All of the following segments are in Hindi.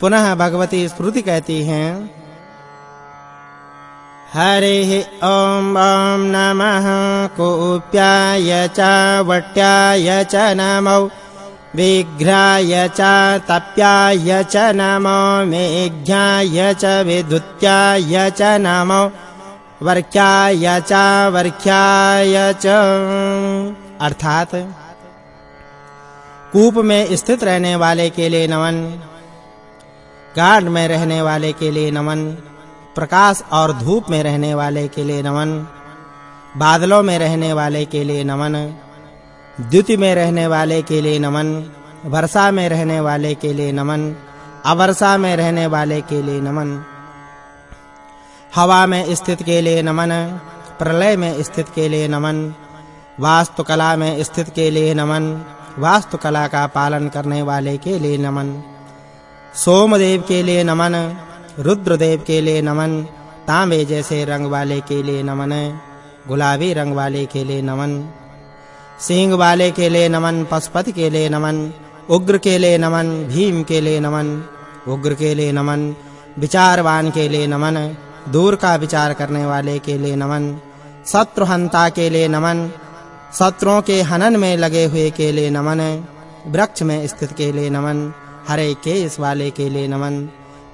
पुनः भगवती स्मृति कहती हैं, हरे ॐ ॐ नमः, कूप्याय च, वट्याय च नमो, विघ्राय च, तप्याय च नमो, मेघ्याय च विद्युत्याय च नमो वर्क्याय च वर्क्याय च। अर्थात, कूप में स्थित रहने वाले के लिए नमन गाढ़ में रहने वाले के लिए नमन प्रकाश और धूप में रहने वाले के लिए नमन बादलों में रहने वाले के लिए नमन द्युति में रहने वाले के लिए नमन वर्षा में रहने वाले के लिए नमन अवर्षा में रहने वाले के लिए नमन हवा में स्थित के लिए नमन प्रलय में स्थित के लिए नमन वास्तुकला में स्थित के लिए नमन वास्तुकला का पालन करने वाले के लिए नमन सोमदेव के लिए नमन रुद्रदेव के लिए नमन तांबे जैसे रंग वाले के लिए नमन गुलाबी रंग वाले के लिए नमन सिंह वाले के लिए नमन पशुपति के लिए नमन उग्र के लिए नमन भीम के लिए नमन उग्र के लिए नमन विचारवान के लिए नमन दूर का विचार करने वाले के लिए नमन शत्रुहंता के लिए नमन शत्रुओं के हनन में लगे हुए के लिए नमन वृक्ष में स्थित के लिए नमन हरे केस वाले के लिए नमन,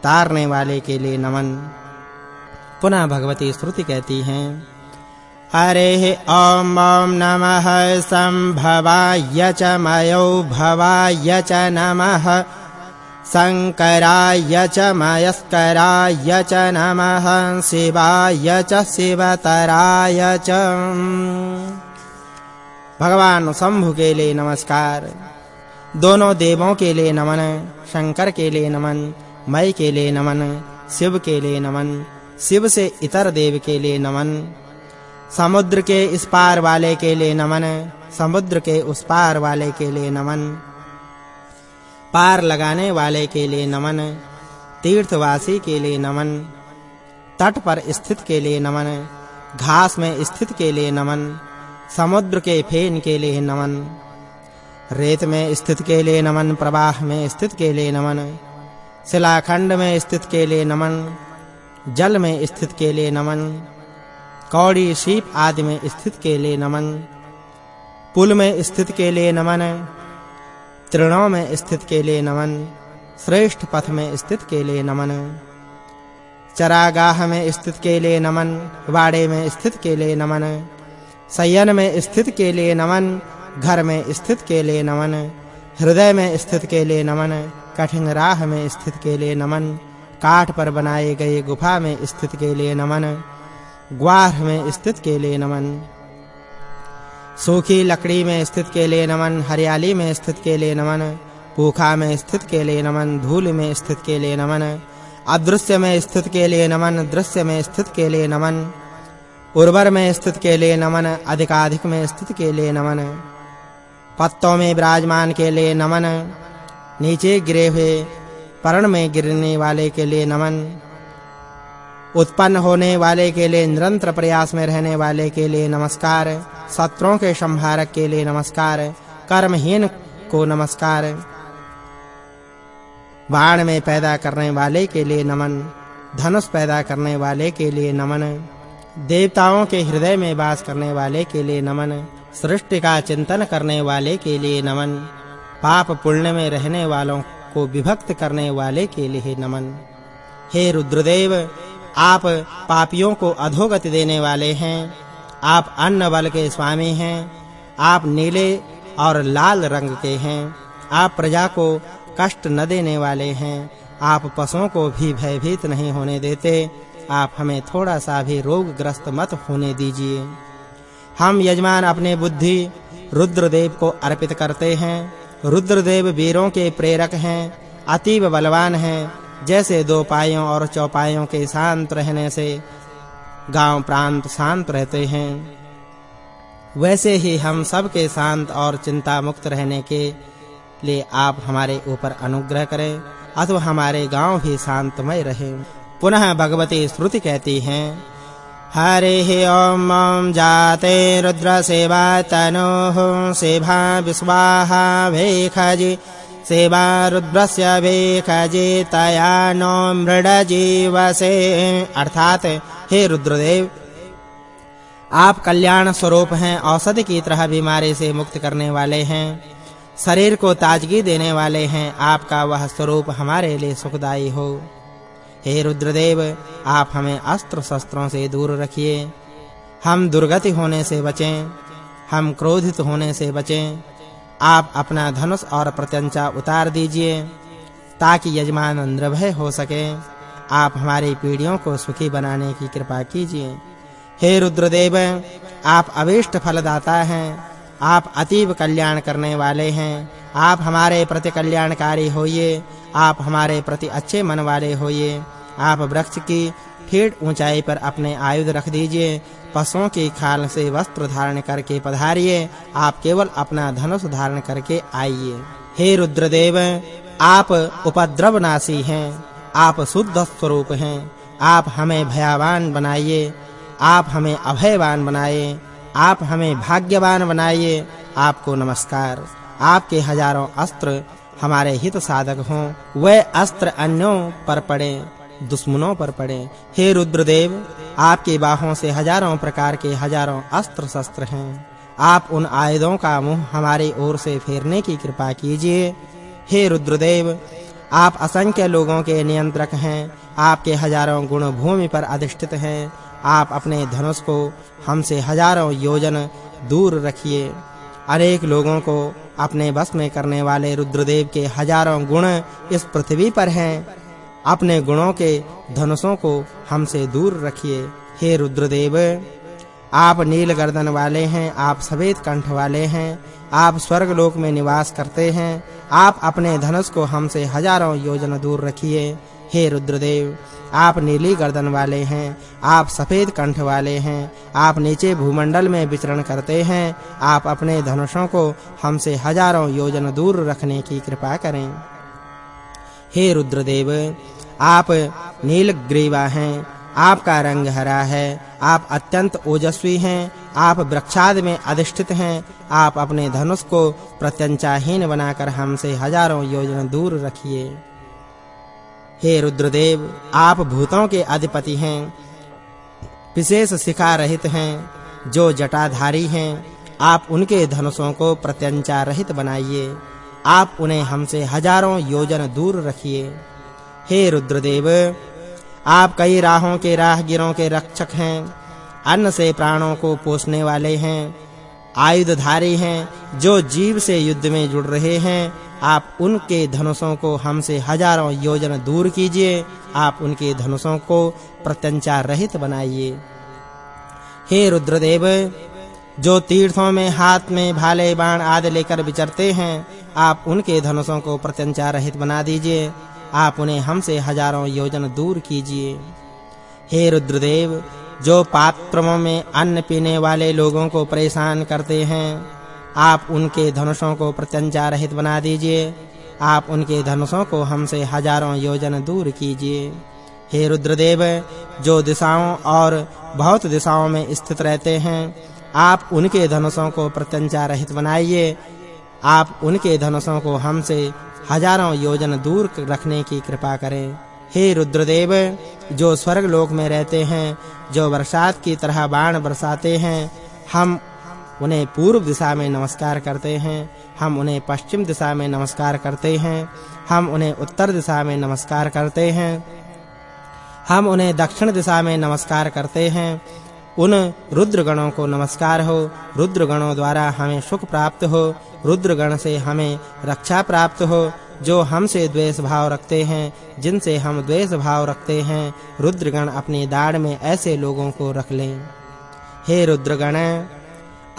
तारने वाले के लिए नमन। पुनः भगवती श्रुति कहती हैं, हरे ओम ओम नमः संभवाय च मयो भवाय च नमः, शङ्कराय च मयस्कराय च नमः, शिवाय च शिवतराय च। भगवान शंभु के लिए नमस्कार। दोनों देवों के लिए नमन शंकर के लिए नमन मय के लिए नमन शिव के लिए नमन शिव से इतर देव के लिए नमन समुद्र के इस पार वाले के लिए नमन समुद्र के उस पार वाले के लिए नमन पार लगाने वाले के लिए नमन तीर्थवासी के लिए नमन तट पर स्थित के लिए नमन घास में स्थित के लिए नमन समुद्र के फेन के लिए नमन रेत में स्थित के लिए नमन प्रवाह में स्थित के लिए नमन शिलाखंड में स्थित के लिए नमन जल में स्थित के लिए नमन कौड़ी शीप आदि में स्थित के लिए नमन पुल में स्थित के लिए नमन तृणों में स्थित के लिए नमन श्रेष्ठ पथ में स्थित के लिए नमन चरागाह में स्थित के लिए नमन वाड़े में स्थित के लिए नमन सयन में स्थित के लिए नमन घर में स्थित के लिए नमन हृदय में स्थित के लिए नमन कठिन राह में स्थित के लिए नमन काठ पर बनाए गए गुफा में स्थित के लिए नमन ग्वार में स्थित के लिए नमन सूखी लकड़ी में स्थित के लिए नमन हरियाली में स्थित के लिए नमन पूखा में स्थित के लिए नमन धूल में स्थित के लिए नमन अदृश्य में स्थित के लिए नमन दृश्य में स्थित के लिए नमन उर्वर में स्थित के लिए नमन अधिकाधिक में स्थित के लिए नमन पत्तों में विराजमान के लिए नमन, नीचे गिरे हुए पर्ण में गिरने वाले के लिए नमन, उत्पन्न होने वाले के लिए निरंतर प्रयास में रहने वाले के लिए नमस्कार, शत्रुओं के संहारक के लिए नमस्कार, कर्महीन को नमस्कार, बाण में पैदा करने वाले के लिए नमन, धनुष पैदा करने वाले के लिए नमन, देवताओं के हृदय में वास करने वाले के लिए नमन सृष्टि का चिंतन करने वाले के लिए नमन, पाप पुण्य में रहने वालों को विभक्त करने वाले के लिए नमन। हे रुद्रदेव, आप पापियों को अधोगति देने वाले हैं, आप अन्न बल के स्वामी हैं, आप नीले और लाल रंग के हैं, आप प्रजा को कष्ट न देने वाले हैं, आप पशुओं को भी भयभीत नहीं होने देते, आप हमें थोड़ा सा भी रोगग्रस्त मत होने दीजिए। हम यजमान अपने बुद्धि रुद्रदेव को अर्पित करते हैं। रुद्रदेव वीरों के प्रेरक हैं, अतीब बलवान हैं, जैसे दो पायों और चौपायों के शांत रहने से गाँव प्रांत शांत रहते हैं। वैसे ही हम सब के शांत और चिंता मुक्त रहने के लिए आप हमारे ऊपर अनुग्रह करें, अथवा हमारे गाँव भी शांतमय रहे। पुनः भगवती श्रुति कहती हैं हरिः ॐ ॐ जाते रुद्रसेवा तनोः सेवा विस्वाहा भेखजि सेवा रुद्रस्य वेखजितया नो मृडजीवसे। अर्थात, हे रुद्रदेव, आप कल्याण स्वरूप हैं, औषधि की तरह बीमारी से मुक्त करने वाले हैं, शरीर को ताजगी देने वाले हैं, आपका वह स्वरूप हमारे लिए सुखदाई हो। हे रुद्रदेव, आप हमें अस्त्र शस्त्रों से दूर रखिए। हम दुर्गति होने से बचें, हम क्रोधित होने से बचें। आप अपना धनुष और प्रत्यंचा उतार दीजिए, ताकि यजमान निर्भय हो सके। आप हमारी पीढ़ियों को सुखी बनाने की कृपा कीजिए। हे रुद्रदेव, आप अविष्ट फलदाता हैं, आप अतीब कल्याण करने वाले हैं। आप हमारे प्रति कल्याणकारी होइए, आप हमारे प्रति अच्छे मन वाले होइए। आप वृक्ष की फीट ऊंचाई पर अपने आयुध रख दीजिए, पशुओं की खाल से वस्त्र धारण करके पधारिए, आप केवल अपना धनुष धारण करके आइए। हे रुद्रदेव, आप उपद्रवनाशी हैं, आप शुद्ध स्वरूप हैं, आप हमें भयावान बनाइए, आप हमें अभयवान बनाए आप हमें भाग्यवान बनाइए। आपको नमस्कार। आपके हज़ारों अस्त्र हमारे हित साधक हों। वे अस्त्र अन्यों पर पड़े, दुश्मनों पर पड़े। हे रुद्रदेव, आपके बाहों से हज़ारों प्रकार के हज़ारों अस्त्र शस्त्र हैं। आप उन आयुधों का मुँह हमारी ओर से फेरने की कृपा कीजिए। हे रुद्रदेव, आप असंख्य लोगों के नियंत्रक हैं। आपके हज़ारों गुण भूमि पर अधिष्ठित हैं। आप अपने धनुष को हमसे हज़ारों योजन दूर रखिए। अनेक लोगों को अपने बस में करने वाले रुद्रदेव के हज़ारों गुण इस पृथ्वी पर हैं। अपने गुणों के धनुषों को हमसे दूर रखिए। हे रुद्रदेव, आप नील गर्दन वाले हैं, आप सफ़ेद कंठ वाले हैं, आप स्वर्ग लोक में निवास करते हैं, आप अपने धनुष को हमसे हज़ारों योजन दूर रखिए। हे रुद्रदेव, आप नीली गर्दन वाले हैं, आप सफ़ेद कंठ वाले हैं, आप नीचे भूमंडल में विचरण करते हैं, आप अपने धनुषों को हमसे हज़ारों योजन दूर रखने की कृपा करें। हे रुद्रदेव, आप नीलग्रीवा हैं, आपका रंग हरा है, आप अत्यंत ओजस्वी हैं, आप वृक्षाद में अधिष्ठित हैं, आप अपने धनुष को प्रत्यंचाहीन बनाकर हमसे हज़ारों योजन दूर रखिए। हे रुद्रदेव, आप भूतों के अधिपति हैं। विशेष शिखा रहित हैं, जो जटाधारी हैं। आप उनके धनुषों को प्रत्यंचा रहित बनाइए। आप उन्हें हमसे हज़ारों योजन दूर रखिए। हे रुद्रदेव, आप कई राहों के राहगीरों के रक्षक हैं, अन्न से प्राणों को पोषने वाले हैं, आयुधधारी हैं, जो जीव से युद्ध में जुड़ रहे हैं आप उनके धनुषों को हमसे हज़ारों योजन दूर कीजिए। आप उनके धनुषों को प्रत्यंचा रहित बनाइए। हे रुद्रदेव, जो तीर्थों में हाथ में भाले बाण आदि लेकर विचरते हैं, आप उनके धनुषों को प्रत्यंचा रहित बना दीजिए। आप उन्हें हमसे हज़ारों योजन दूर कीजिए। हे रुद्रदेव, जो पात्रों में अन्न पीने वाले लोगों को परेशान करते हैं आप उनके धनुषों को प्रत्यंचा रहित बना दीजिए। आप उनके धनुषों को हमसे हज़ारों योजन दूर कीजिए। हे रुद्रदेव, जो दिशाओं और बहुत दिशाओं में स्थित रहते हैं, आप उनके धनुषों को प्रत्यंचा रहित बनाइए। आप उनके धनुषों को हमसे हज़ारों योजन दूर रखने की कृपा करें। हे रुद्रदेव, जो स्वर्ग लोक में रहते हैं, जो बरसात की तरह बाण बरसाते हैं, हम उन्हें पूर्व दिशा में नमस्कार करते हैं, हम उन्हें पश्चिम दिशा में नमस्कार करते हैं, हम उन्हें उत्तर दिशा में नमस्कार करते हैं, हम उन्हें दक्षिण दिशा में नमस्कार करते हैं, उन रुद्रगणों को नमस्कार हो, रुद्रगणों द्वारा हमें सुख प्राप्त हो, रुद्रगण से हमें रक्षा प्राप्त हो, जो हमसे द्वेष भाव रखते हैं, जिनसे हम द्वेष भाव रखते हैं, रुद्रगण अपनी दाढ़ में ऐसे लोगों को रख लें। हे रुद्रगण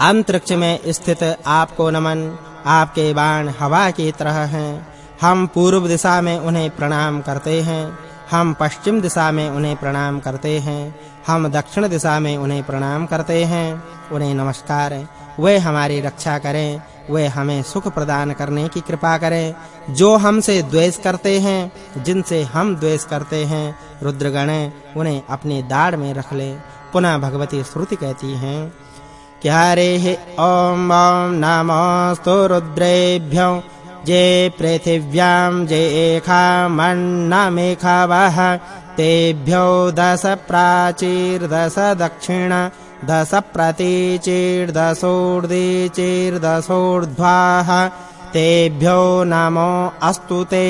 अंतरिक्ष में स्थित आपको नमन, आपके बाण हवा की तरह हैं। हम पूर्व दिशा में उन्हें प्रणाम करते हैं। हम पश्चिम दिशा में उन्हें प्रणाम करते हैं। हम दक्षिण दिशा में उन्हें प्रणाम करते हैं। उन्हें नमस्कार। वे हमारी रक्षा करें। वे हमें सुख प्रदान करने की कृपा करें। जो हमसे द्वेष करते हैं, जिनसे हम द्वेष करते हैं, रुद्रगण उन्हें अपनी दाढ़ में रख ले। पुनः भगवती श्रुति कहती हैं क्या रे हे ओम ओम नमोस्तु रुद्रेभ्यो जे पृथिव्यां जे एखामन्नमेखावः तेभ्यो दश प्राचीर्दश दक्षिण दश प्रतीचीर्दशोर्दीचीर्दशोर्ध्वाः तेभ्यो नमो अस्तु ते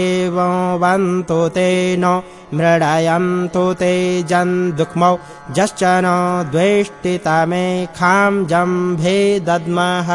वन्तु ते नो मृडयन्तु ते जन्दुक्मौ जश्च न द्वेष्टितमे खां जम्भे दद्मः